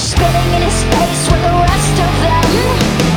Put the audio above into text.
spinning in space with the rest of them.